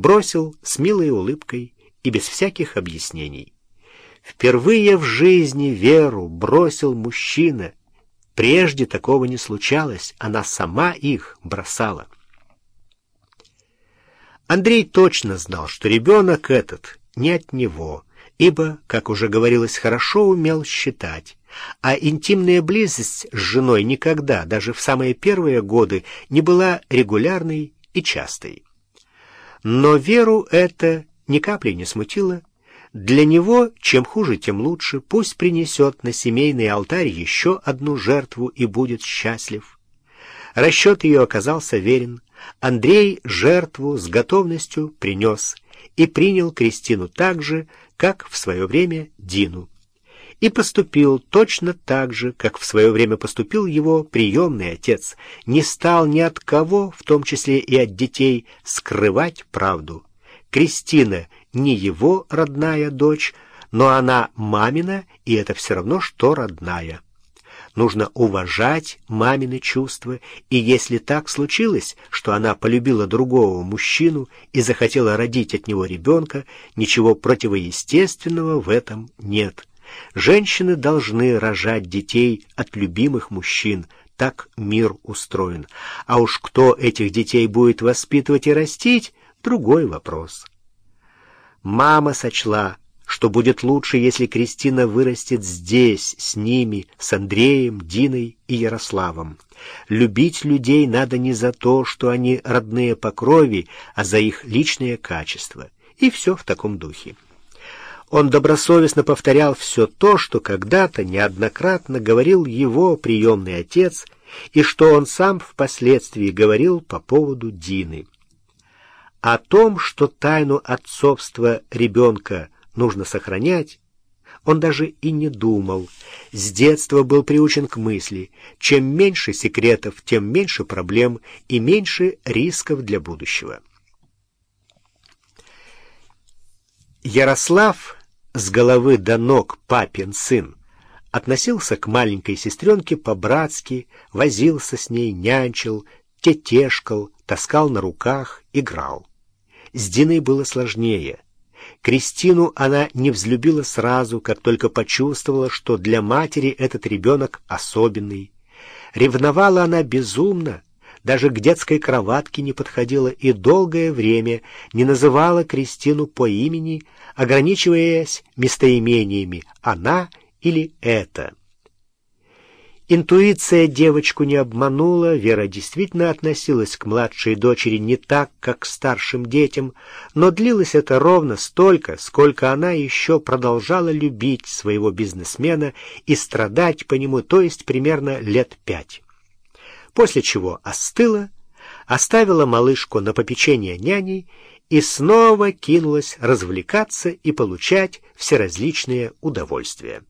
бросил с милой улыбкой и без всяких объяснений. Впервые в жизни Веру бросил мужчина. Прежде такого не случалось, она сама их бросала. Андрей точно знал, что ребенок этот не от него, ибо, как уже говорилось, хорошо умел считать, а интимная близость с женой никогда, даже в самые первые годы, не была регулярной и частой. Но Веру это ни капли не смутило. Для него чем хуже, тем лучше. Пусть принесет на семейный алтарь еще одну жертву и будет счастлив. Расчет ее оказался верен. Андрей жертву с готовностью принес и принял Кристину так же, как в свое время Дину. И поступил точно так же, как в свое время поступил его приемный отец, не стал ни от кого, в том числе и от детей, скрывать правду. Кристина не его родная дочь, но она мамина, и это все равно, что родная. Нужно уважать мамины чувства, и если так случилось, что она полюбила другого мужчину и захотела родить от него ребенка, ничего противоестественного в этом нет. Женщины должны рожать детей от любимых мужчин, так мир устроен. А уж кто этих детей будет воспитывать и растить, другой вопрос. Мама сочла, что будет лучше, если Кристина вырастет здесь, с ними, с Андреем, Диной и Ярославом. Любить людей надо не за то, что они родные по крови, а за их личные качества. И все в таком духе. Он добросовестно повторял все то, что когда-то неоднократно говорил его приемный отец, и что он сам впоследствии говорил по поводу Дины. О том, что тайну отцовства ребенка – нужно сохранять, он даже и не думал. С детства был приучен к мысли, чем меньше секретов, тем меньше проблем и меньше рисков для будущего. Ярослав с головы до ног папин сын относился к маленькой сестренке по-братски, возился с ней, нянчил, тетешкал, таскал на руках, играл. С Диной было сложнее — Кристину она не взлюбила сразу, как только почувствовала, что для матери этот ребенок особенный. Ревновала она безумно, даже к детской кроватке не подходила и долгое время не называла Кристину по имени, ограничиваясь местоимениями «она» или «это». Интуиция девочку не обманула, Вера действительно относилась к младшей дочери не так, как к старшим детям, но длилось это ровно столько, сколько она еще продолжала любить своего бизнесмена и страдать по нему, то есть примерно лет пять. После чего остыла, оставила малышку на попечение няней и снова кинулась развлекаться и получать всеразличные удовольствия.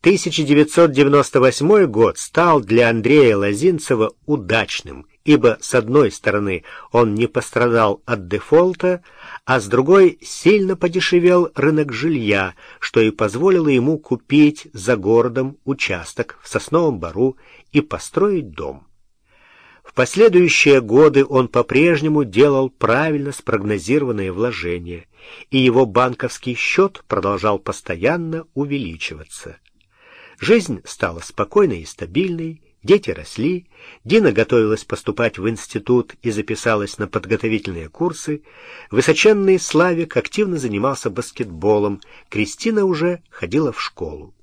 1998 год стал для Андрея Лозинцева удачным, ибо, с одной стороны, он не пострадал от дефолта, а с другой сильно подешевел рынок жилья, что и позволило ему купить за городом участок в Сосновом Бару и построить дом. В последующие годы он по-прежнему делал правильно спрогнозированные вложения, и его банковский счет продолжал постоянно увеличиваться. Жизнь стала спокойной и стабильной, дети росли, Дина готовилась поступать в институт и записалась на подготовительные курсы, высоченный Славик активно занимался баскетболом, Кристина уже ходила в школу.